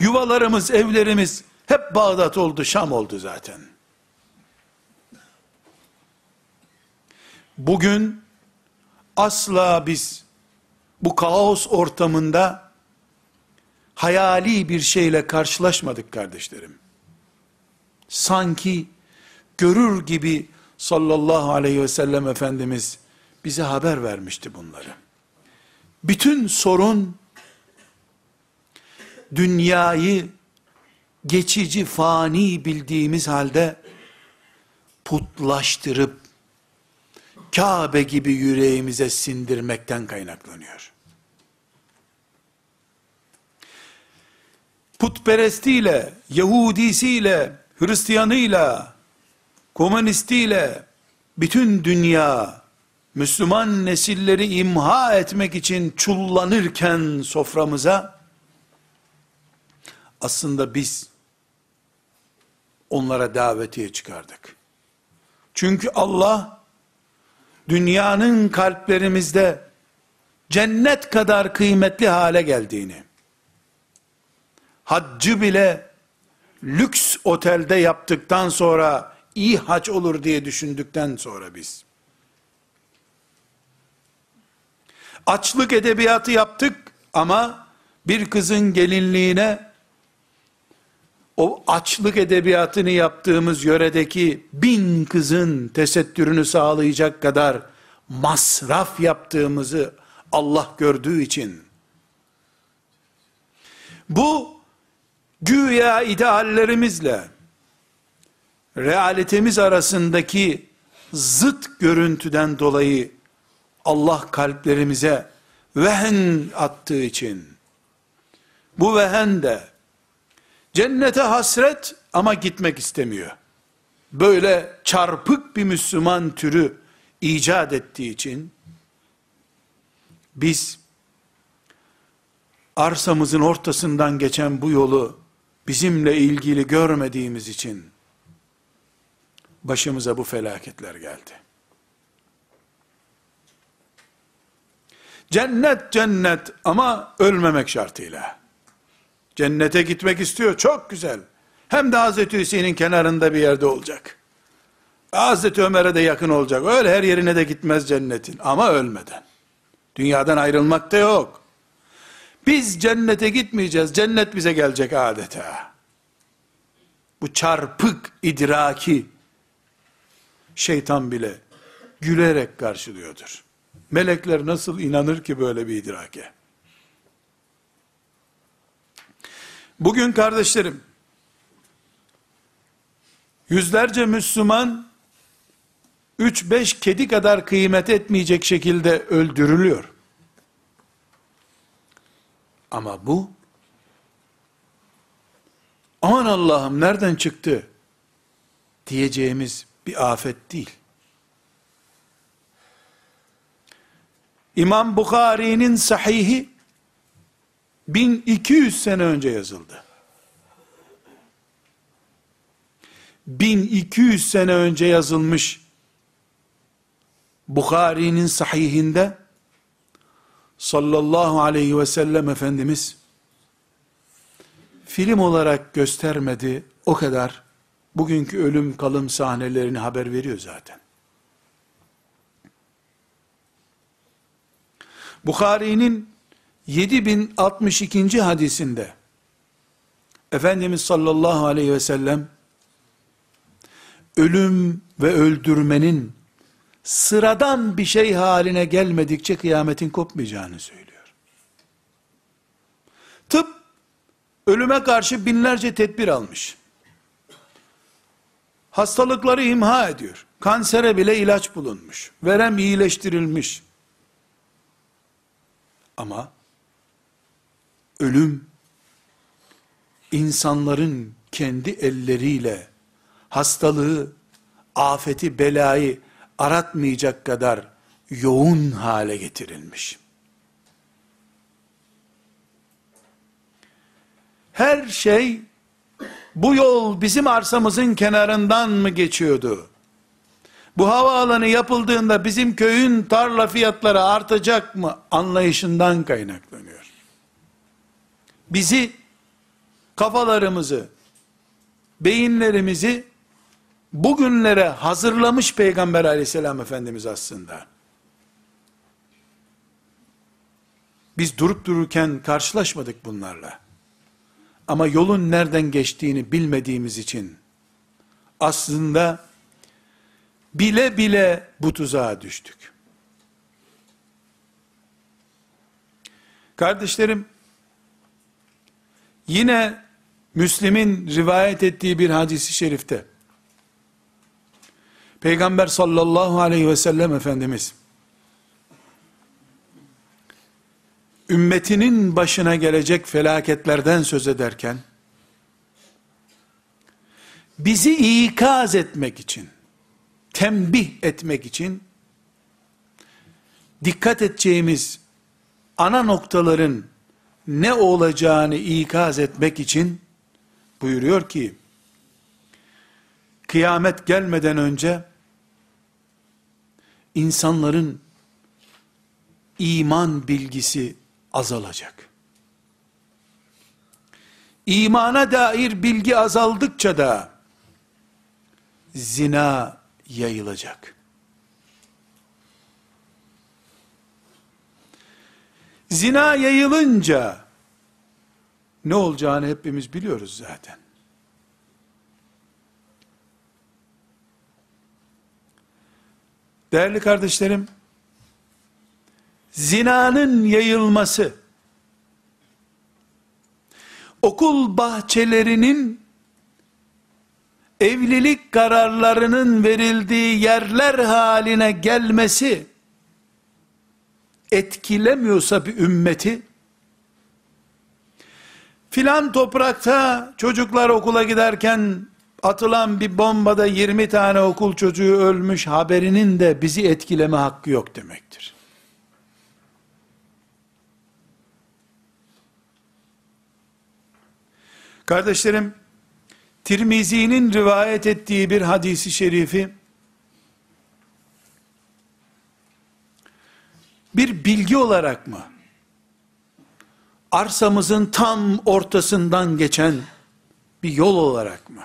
Yuvalarımız, evlerimiz hep Bağdat oldu, Şam oldu zaten. Bugün asla biz bu kaos ortamında hayali bir şeyle karşılaşmadık kardeşlerim. Sanki görür gibi sallallahu aleyhi ve sellem Efendimiz bize haber vermişti bunları. Bütün sorun dünyayı geçici fani bildiğimiz halde putlaştırıp Kabe gibi yüreğimize sindirmekten kaynaklanıyor. Putperestiyle, Yahudisiyle, Hristiyanıyla, komünistiyle bütün dünya Müslüman nesilleri imha etmek için çullanırken soframıza aslında biz onlara davetiye çıkardık. Çünkü Allah dünyanın kalplerimizde cennet kadar kıymetli hale geldiğini, haccı bile lüks otelde yaptıktan sonra iyi hac olur diye düşündükten sonra biz, açlık edebiyatı yaptık ama bir kızın gelinliğine o açlık edebiyatını yaptığımız yöredeki bin kızın tesettürünü sağlayacak kadar masraf yaptığımızı Allah gördüğü için, bu güya ideallerimizle realitemiz arasındaki zıt görüntüden dolayı Allah kalplerimize vehen attığı için bu vehen de cennete hasret ama gitmek istemiyor. Böyle çarpık bir Müslüman türü icat ettiği için biz arsamızın ortasından geçen bu yolu bizimle ilgili görmediğimiz için başımıza bu felaketler geldi. Cennet cennet ama ölmemek şartıyla. Cennete gitmek istiyor çok güzel. Hem de Hazreti Hüseyin'in kenarında bir yerde olacak. Hazreti Ömer'e de yakın olacak. Öyle her yerine de gitmez cennetin ama ölmeden. Dünyadan ayrılmak da yok. Biz cennete gitmeyeceğiz. Cennet bize gelecek adeta. Bu çarpık idraki şeytan bile gülerek karşılıyordur. Melekler nasıl inanır ki böyle bir idrake? Bugün kardeşlerim, yüzlerce Müslüman, 3-5 kedi kadar kıymet etmeyecek şekilde öldürülüyor. Ama bu, aman Allah'ım nereden çıktı diyeceğimiz bir afet değil. İmam Bukhari'nin sahihi 1200 sene önce yazıldı. 1200 sene önce yazılmış Bukhari'nin sahihinde sallallahu aleyhi ve sellem Efendimiz film olarak göstermedi o kadar bugünkü ölüm kalım sahnelerini haber veriyor zaten. Bukhari'nin 7062. hadisinde Efendimiz sallallahu aleyhi ve sellem ölüm ve öldürmenin sıradan bir şey haline gelmedikçe kıyametin kopmayacağını söylüyor. Tıp ölüme karşı binlerce tedbir almış. Hastalıkları imha ediyor. Kansere bile ilaç bulunmuş. Verem iyileştirilmiş. Ama ölüm insanların kendi elleriyle hastalığı, afeti, belayı aratmayacak kadar yoğun hale getirilmiş. Her şey bu yol bizim arsamızın kenarından mı geçiyordu? Bu havaalanı yapıldığında bizim köyün tarla fiyatları artacak mı anlayışından kaynaklanıyor. Bizi, kafalarımızı, beyinlerimizi bugünlere hazırlamış Peygamber aleyhisselam Efendimiz aslında. Biz durup dururken karşılaşmadık bunlarla. Ama yolun nereden geçtiğini bilmediğimiz için aslında bile bile bu tuzağa düştük. Kardeşlerim, yine Müslim'in rivayet ettiği bir hadisi şerifte, Peygamber sallallahu aleyhi ve sellem Efendimiz, ümmetinin başına gelecek felaketlerden söz ederken, bizi ikaz etmek için, tembih etmek için, dikkat edeceğimiz ana noktaların ne olacağını ikaz etmek için, buyuruyor ki, kıyamet gelmeden önce, insanların iman bilgisi azalacak. İmana dair bilgi azaldıkça da zina yayılacak. Zina yayılınca ne olacağını hepimiz biliyoruz zaten. Değerli kardeşlerim, zinanın yayılması, okul bahçelerinin evlilik kararlarının verildiği yerler haline gelmesi etkilemiyorsa bir ümmeti filan toprakta çocuklar okula giderken atılan bir bombada 20 tane okul çocuğu ölmüş haberinin de bizi etkileme hakkı yok demektir. Kardeşlerim, Tirmizi'nin rivayet ettiği bir hadisi şerifi, bir bilgi olarak mı, arsamızın tam ortasından geçen bir yol olarak mı,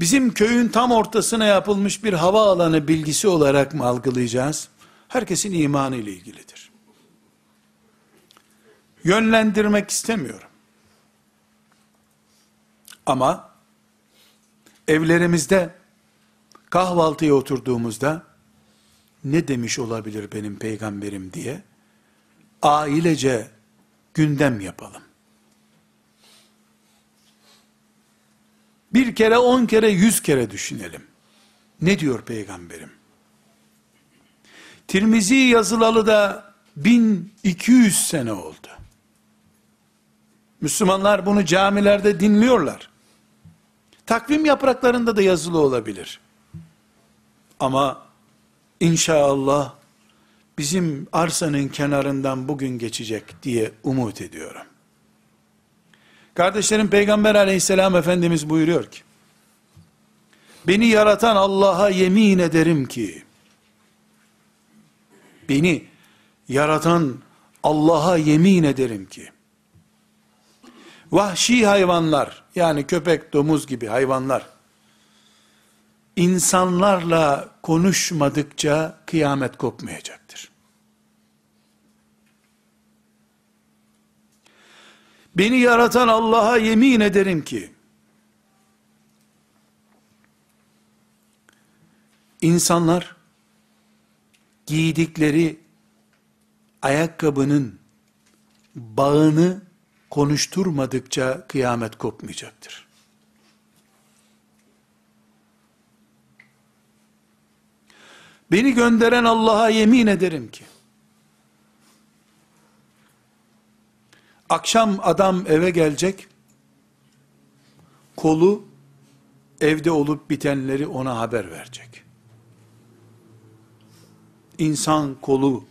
bizim köyün tam ortasına yapılmış bir hava alanı bilgisi olarak mı algılayacağız? Herkesin imanı ile ilgilidir. Yönlendirmek istemiyorum. Ama evlerimizde kahvaltıya oturduğumuzda ne demiş olabilir benim peygamberim diye ailece gündem yapalım. Bir kere, on kere, yüz kere düşünelim. Ne diyor peygamberim? Tirmizi yazılalı da 1200 sene oldu. Müslümanlar bunu camilerde dinliyorlar. Takvim yapraklarında da yazılı olabilir. Ama inşallah bizim arsanın kenarından bugün geçecek diye umut ediyorum. Kardeşlerim Peygamber aleyhisselam Efendimiz buyuruyor ki, beni yaratan Allah'a yemin ederim ki, beni yaratan Allah'a yemin ederim ki, vahşi hayvanlar, yani köpek, domuz gibi hayvanlar, insanlarla konuşmadıkça kıyamet kopmayacaktır. Beni yaratan Allah'a yemin ederim ki, insanlar, giydikleri ayakkabının bağını konuşturmadıkça kıyamet kopmayacaktır. Beni gönderen Allah'a yemin ederim ki, akşam adam eve gelecek, kolu evde olup bitenleri ona haber verecek. İnsan kolu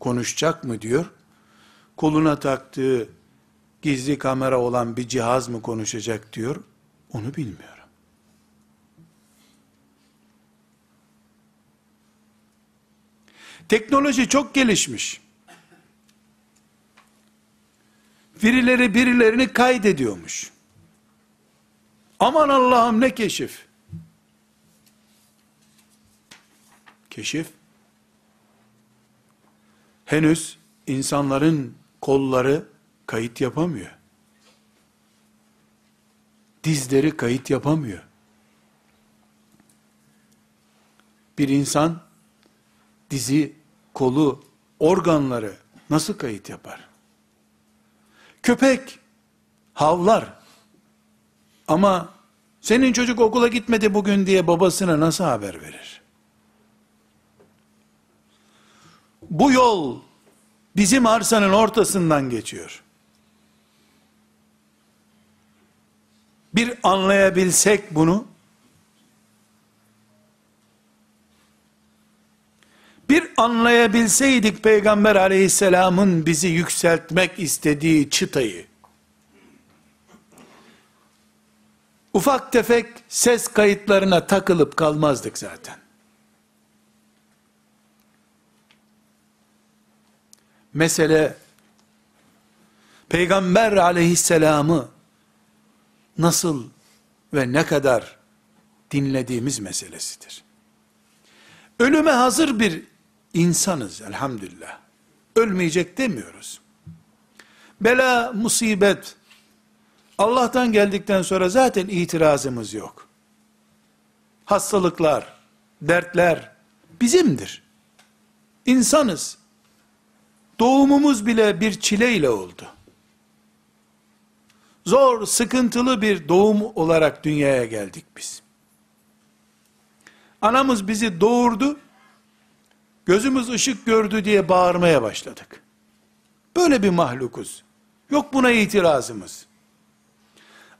konuşacak mı diyor, koluna taktığı gizli kamera olan bir cihaz mı konuşacak diyor, onu bilmiyorum. Teknoloji çok gelişmiş. Birileri birilerini kaydediyormuş. Aman Allah'ım ne keşif. Keşif. Henüz insanların kolları kayıt yapamıyor. Dizleri kayıt yapamıyor. Bir insan dizi, kolu, organları nasıl kayıt yapar? Köpek havlar. Ama senin çocuk okula gitmedi bugün diye babasına nasıl haber verir? Bu yol bizim arsanın ortasından geçiyor. Bir anlayabilsek bunu, bir anlayabilseydik Peygamber aleyhisselamın bizi yükseltmek istediği çıtayı, ufak tefek ses kayıtlarına takılıp kalmazdık zaten. Mesele, Peygamber aleyhisselamı nasıl ve ne kadar dinlediğimiz meselesidir. Ölüme hazır bir insanız elhamdülillah. Ölmeyecek demiyoruz. Bela, musibet, Allah'tan geldikten sonra zaten itirazımız yok. Hastalıklar, dertler bizimdir. İnsanız. Doğumumuz bile bir çileyle oldu. Zor, sıkıntılı bir doğum olarak dünyaya geldik biz. Anamız bizi doğurdu, gözümüz ışık gördü diye bağırmaya başladık. Böyle bir mahlukuz. Yok buna itirazımız.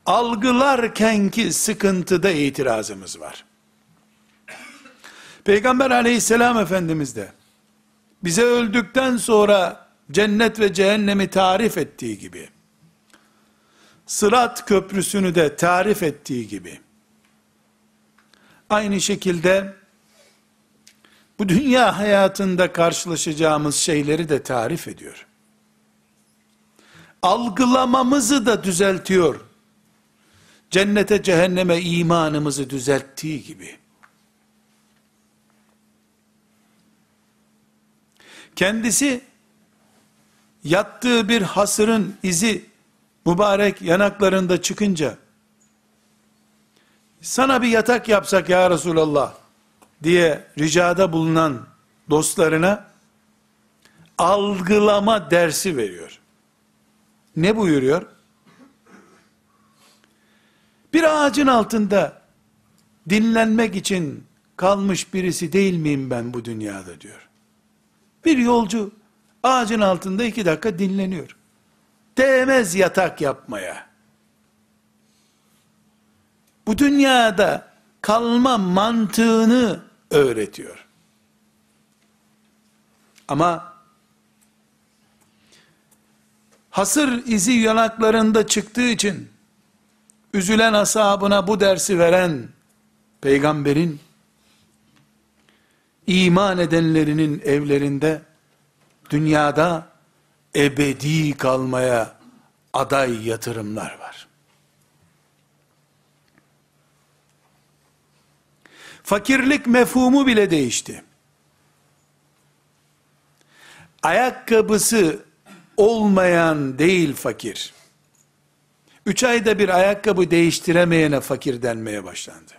Algılarkenki sıkıntıda itirazımız var. Peygamber aleyhisselam efendimiz de bize öldükten sonra cennet ve cehennemi tarif ettiği gibi Sırat köprüsünü de tarif ettiği gibi aynı şekilde bu dünya hayatında karşılaşacağımız şeyleri de tarif ediyor. Algılamamızı da düzeltiyor. Cennete cehenneme imanımızı düzelttiği gibi. Kendisi yattığı bir hasırın izi mübarek yanaklarında çıkınca sana bir yatak yapsak ya Resulallah diye ricada bulunan dostlarına algılama dersi veriyor. Ne buyuruyor? Bir ağacın altında dinlenmek için kalmış birisi değil miyim ben bu dünyada diyor. Bir yolcu ağacın altında iki dakika dinleniyor. Değmez yatak yapmaya. Bu dünyada kalma mantığını öğretiyor. Ama hasır izi yanaklarında çıktığı için üzülen ashabına bu dersi veren peygamberin iman edenlerinin evlerinde dünyada ebedi kalmaya aday yatırımlar var. Fakirlik mefhumu bile değişti. Ayakkabısı olmayan değil fakir. Üç ayda bir ayakkabı değiştiremeyene fakir denmeye başlandı.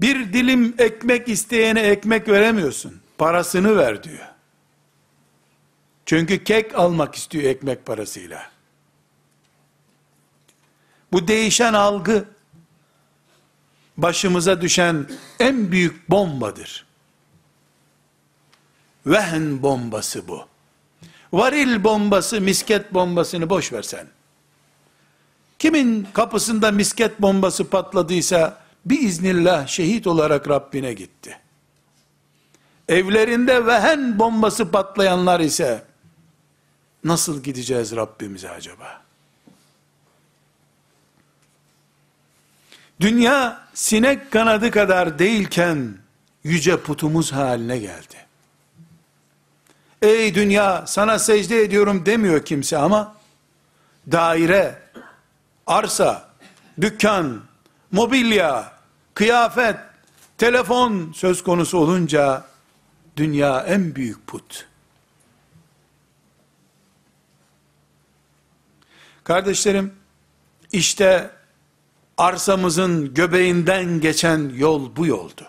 Bir dilim ekmek isteyene ekmek veremiyorsun. Parasını ver diyor. Çünkü kek almak istiyor ekmek parasıyla. Bu değişen algı başımıza düşen en büyük bombadır. Vehn bombası bu. Varil bombası, misket bombasını boş versen. Kimin kapısında misket bombası patladıysa biiznillah şehit olarak Rabbine gitti. Evlerinde vehen bombası patlayanlar ise nasıl gideceğiz Rabbimize acaba? Dünya sinek kanadı kadar değilken yüce putumuz haline geldi. Ey dünya sana secde ediyorum demiyor kimse ama daire, arsa, dükkan, mobilya, kıyafet, telefon söz konusu olunca dünya en büyük put. Kardeşlerim, işte arsamızın göbeğinden geçen yol bu yoldu.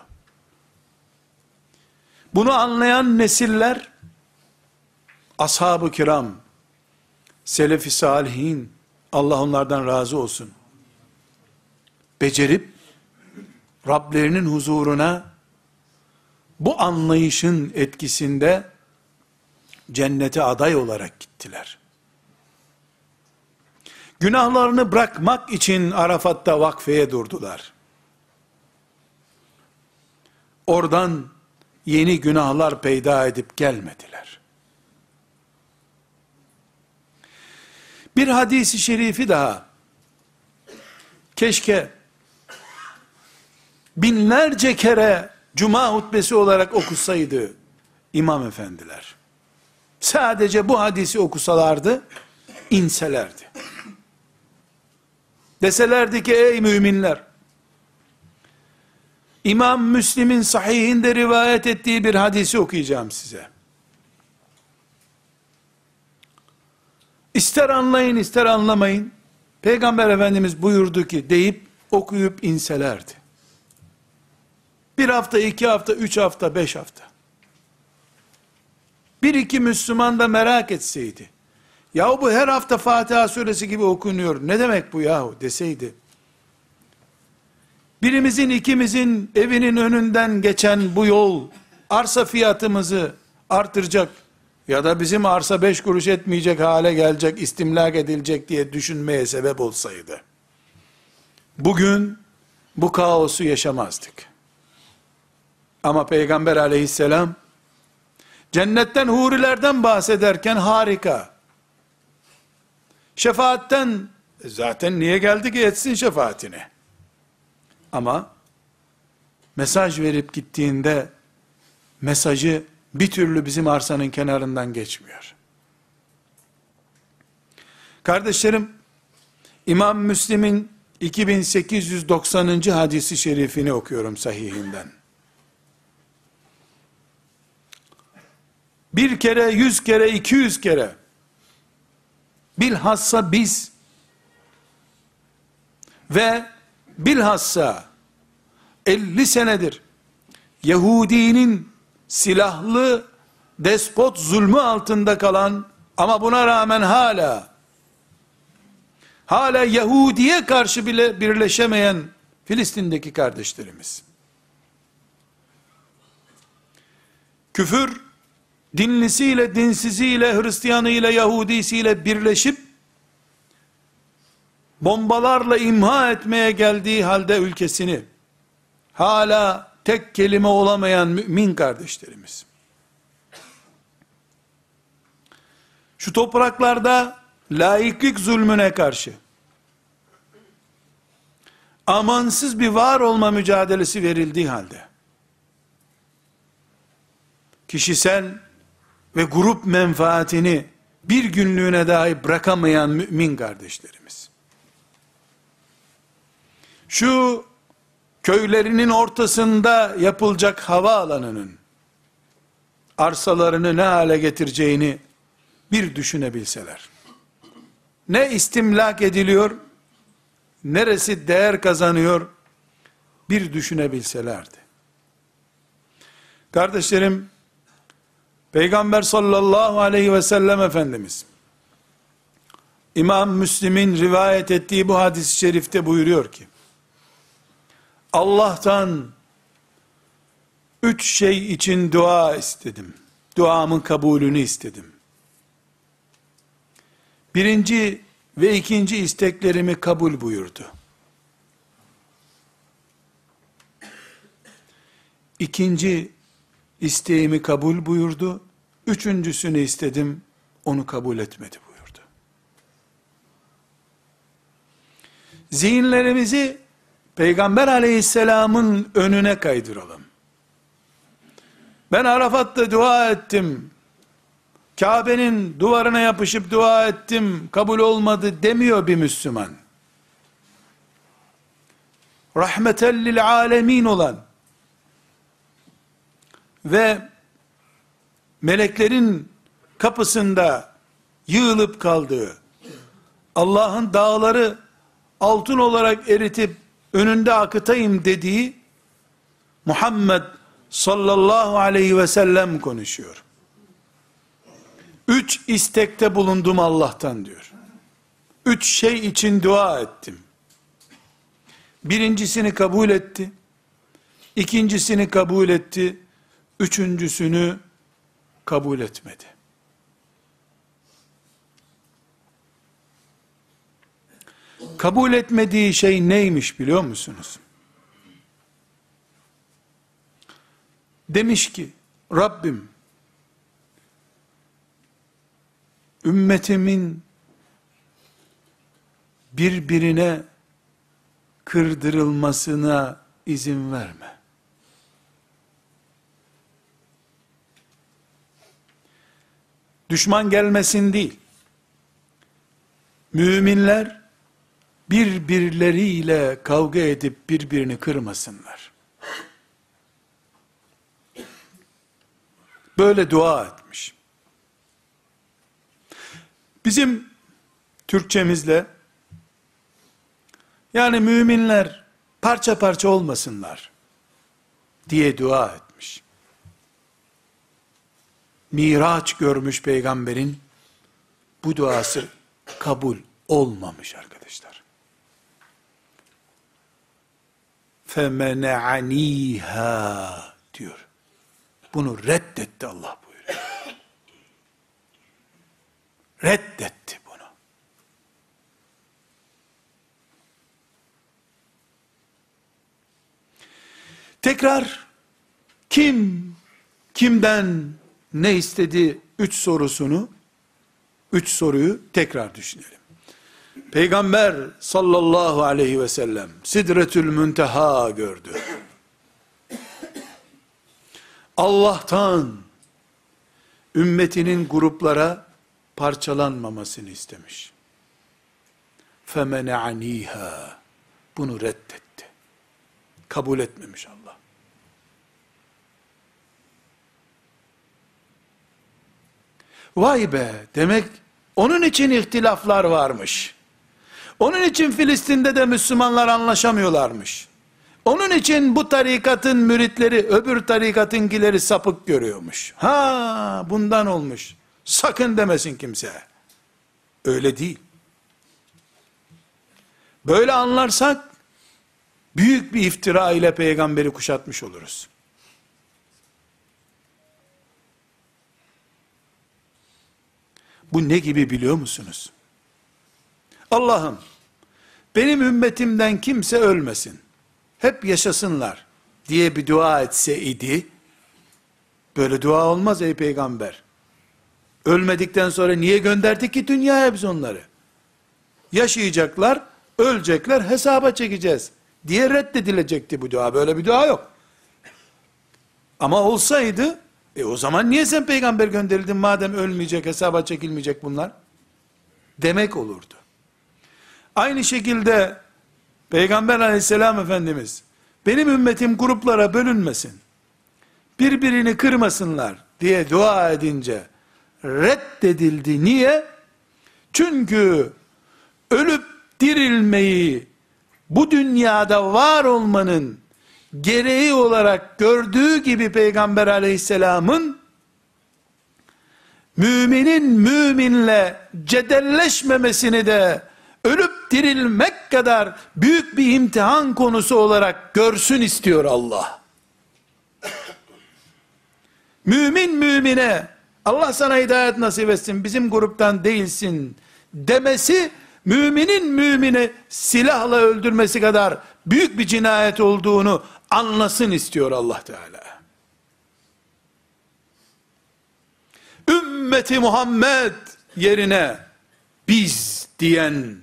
Bunu anlayan nesiller, ashab-ı kiram, selefi salihin, Allah onlardan razı olsun, becerip, Rablerinin huzuruna, bu anlayışın etkisinde, cennete aday olarak gittiler. Günahlarını bırakmak için Arafat'ta vakfeye durdular. Oradan yeni günahlar peyda edip gelmediler. Bir hadisi şerifi daha, keşke binlerce kere cuma hutbesi olarak okusaydı imam efendiler. Sadece bu hadisi okusalardı, inselerdi. Deselerdi ki ey müminler, İmam Müslim'in sahihinde rivayet ettiği bir hadisi okuyacağım size. İster anlayın ister anlamayın. Peygamber Efendimiz buyurdu ki deyip okuyup inselerdi. Bir hafta, iki hafta, üç hafta, beş hafta. Bir iki Müslüman da merak etseydi. Yahu bu her hafta Fatiha suresi gibi okunuyor. Ne demek bu yahu deseydi. Birimizin ikimizin evinin önünden geçen bu yol arsa fiyatımızı artıracak ya da bizim arsa beş kuruş etmeyecek hale gelecek, istimlak edilecek diye düşünmeye sebep olsaydı. Bugün bu kaosu yaşamazdık. Ama Peygamber aleyhisselam cennetten hurilerden bahsederken harika. Şefaatten e zaten niye geldi ki etsin şefaatini. Ama mesaj verip gittiğinde mesajı bir türlü bizim arsanın kenarından geçmiyor. Kardeşlerim, İmam Müslim'in 2890. hadisi şerifini okuyorum sahihinden. Bir kere, yüz kere, iki yüz kere, bilhassa biz ve bilhassa 50 senedir Yahudinin silahlı despot zulmü altında kalan ama buna rağmen hala hala Yahudiye karşı bile birleşemeyen Filistin'deki kardeşlerimiz. Küfür dinlisiyle, dinsiziyle, Hristiyanıyla, Yahudisiyle birleşip bombalarla imha etmeye geldiği halde ülkesini hala tek kelime olamayan mümin kardeşlerimiz. Şu topraklarda laiklik zulmüne karşı amansız bir var olma mücadelesi verildiği halde kişisel ve grup menfaatini bir günlüğüne dahi bırakamayan mümin kardeşlerimiz. Şu köylerinin ortasında yapılacak hava alanının arsalarını ne hale getireceğini bir düşünebilseler. Ne istimlak ediliyor, neresi değer kazanıyor, bir düşünebilselerdi. Kardeşlerim, Peygamber sallallahu aleyhi ve sellem Efendimiz, İmam Müslim'in rivayet ettiği bu hadis-i şerifte buyuruyor ki, Allah'tan üç şey için dua istedim. Duamın kabulünü istedim. Birinci ve ikinci isteklerimi kabul buyurdu. İkinci isteğimi kabul buyurdu. Üçüncüsünü istedim, onu kabul etmedi buyurdu. Zihinlerimizi Peygamber aleyhisselamın önüne kaydıralım. Ben Arafat'ta dua ettim. Kabe'nin duvarına yapışıp dua ettim. Kabul olmadı demiyor bir Müslüman. Rahmetellil alemin olan ve meleklerin kapısında yığılıp kaldığı, Allah'ın dağları altın olarak eritip önünde akıtayım dediği Muhammed sallallahu aleyhi ve sellem konuşuyor. Üç istekte bulundum Allah'tan diyor. Üç şey için dua ettim. Birincisini kabul etti. ikincisini kabul etti. Üçüncüsünü kabul etmedi. Kabul etmediği şey neymiş biliyor musunuz? Demiş ki, Rabbim, ümmetimin birbirine kırdırılmasına izin verme. Düşman gelmesin değil. Müminler birbirleriyle kavga edip birbirini kırmasınlar. Böyle dua etmiş. Bizim Türkçemizle yani müminler parça parça olmasınlar diye dua etmiş Miraç görmüş peygamberin bu duası kabul olmamış arkadaşlar. فَمَنَعَن۪يهَا diyor. Bunu reddetti Allah buyuruyor. Reddetti bunu. Tekrar kim kimden ne istedi üç sorusunu üç soruyu tekrar düşünelim. Peygamber sallallahu aleyhi ve sellem Sidretül Münteha gördü. Allah'tan ümmetinin gruplara parçalanmamasını istemiş. فَمَنَعَن۪يهَا Bunu reddetti. Kabul etmemiş Allah. Vay be demek onun için ihtilaflar varmış. Onun için Filistin'de de Müslümanlar anlaşamıyorlarmış. Onun için bu tarikatın müritleri öbür tarikatınkileri sapık görüyormuş. Ha bundan olmuş. Sakın demesin kimse. Öyle değil. Böyle anlarsak büyük bir iftira ile peygamberi kuşatmış oluruz. Bu ne gibi biliyor musunuz? Allah'ım benim ümmetimden kimse ölmesin. Hep yaşasınlar diye bir dua etse idi. Böyle dua olmaz ey peygamber. Ölmedikten sonra niye gönderdik ki dünyaya biz onları? Yaşayacaklar, ölecekler, hesaba çekeceğiz diye reddedilecekti bu dua. Böyle bir dua yok. Ama olsaydı, e o zaman niye sen peygamber gönderildin madem ölmeyecek, hesaba çekilmeyecek bunlar? Demek olurdu. Aynı şekilde Peygamber aleyhisselam efendimiz benim ümmetim gruplara bölünmesin. Birbirini kırmasınlar diye dua edince reddedildi. Niye? Çünkü ölüp dirilmeyi bu dünyada var olmanın gereği olarak gördüğü gibi Peygamber aleyhisselamın müminin müminle cedelleşmemesini de ölüp dirilmek kadar büyük bir imtihan konusu olarak görsün istiyor Allah. Mümin mümine Allah sana hidayet nasip etsin bizim gruptan değilsin demesi müminin mümine silahla öldürmesi kadar büyük bir cinayet olduğunu anlasın istiyor Allah Teala. Ümmeti Muhammed yerine biz diyen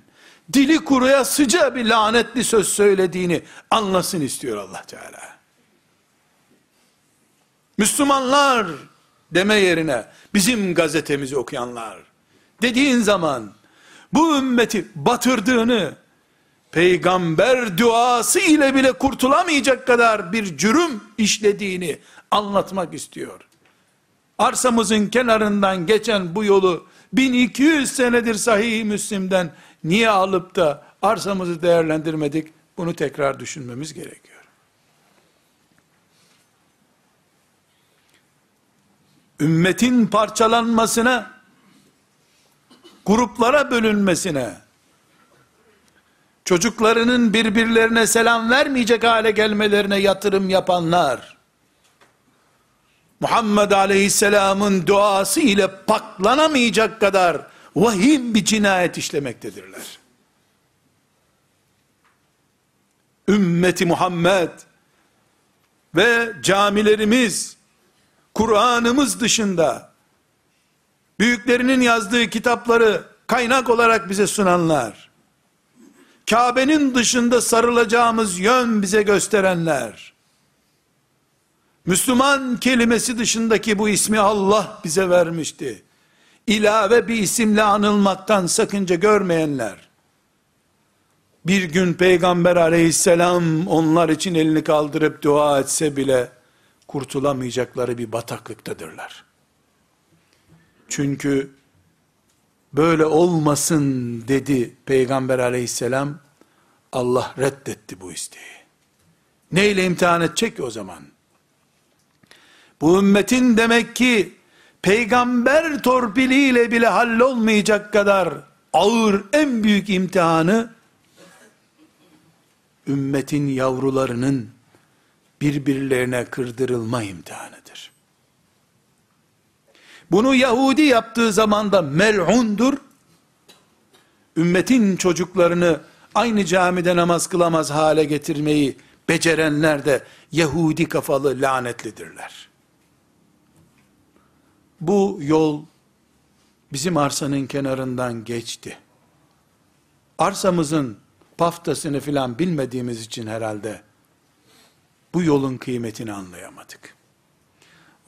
dili kuruya sıca bir lanetli söz söylediğini anlasın istiyor Allah Teala. Müslümanlar deme yerine bizim gazetemizi okuyanlar dediğin zaman bu ümmeti batırdığını peygamber duası ile bile kurtulamayacak kadar bir cürüm işlediğini anlatmak istiyor. Arsamızın kenarından geçen bu yolu 1200 senedir sahih Müslim'den niye alıp da arsamızı değerlendirmedik? Bunu tekrar düşünmemiz gerekiyor. Ümmetin parçalanmasına, gruplara bölünmesine, çocuklarının birbirlerine selam vermeyecek hale gelmelerine yatırım yapanlar, Muhammed Aleyhisselam'ın duası ile paklanamayacak kadar vahim bir cinayet işlemektedirler. Ümmeti Muhammed ve camilerimiz, Kur'an'ımız dışında, büyüklerinin yazdığı kitapları kaynak olarak bize sunanlar, Kabe'nin dışında sarılacağımız yön bize gösterenler, Müslüman kelimesi dışındaki bu ismi Allah bize vermişti. İlave bir isimle anılmaktan sakınca görmeyenler, bir gün Peygamber aleyhisselam onlar için elini kaldırıp dua etse bile, kurtulamayacakları bir bataklıktadırlar. Çünkü, böyle olmasın dedi Peygamber aleyhisselam, Allah reddetti bu isteği. Neyle imtihan edecek o zaman? Bu ümmetin demek ki peygamber torpiliyle bile hallolmayacak kadar ağır en büyük imtihanı ümmetin yavrularının birbirlerine kırdırılma imtihanıdır. Bunu Yahudi yaptığı zaman da mel'undur. Ümmetin çocuklarını aynı camide namaz kılamaz hale getirmeyi becerenler de Yahudi kafalı lanetlidirler. Bu yol bizim arsanın kenarından geçti. Arsamızın paftasını filan bilmediğimiz için herhalde bu yolun kıymetini anlayamadık.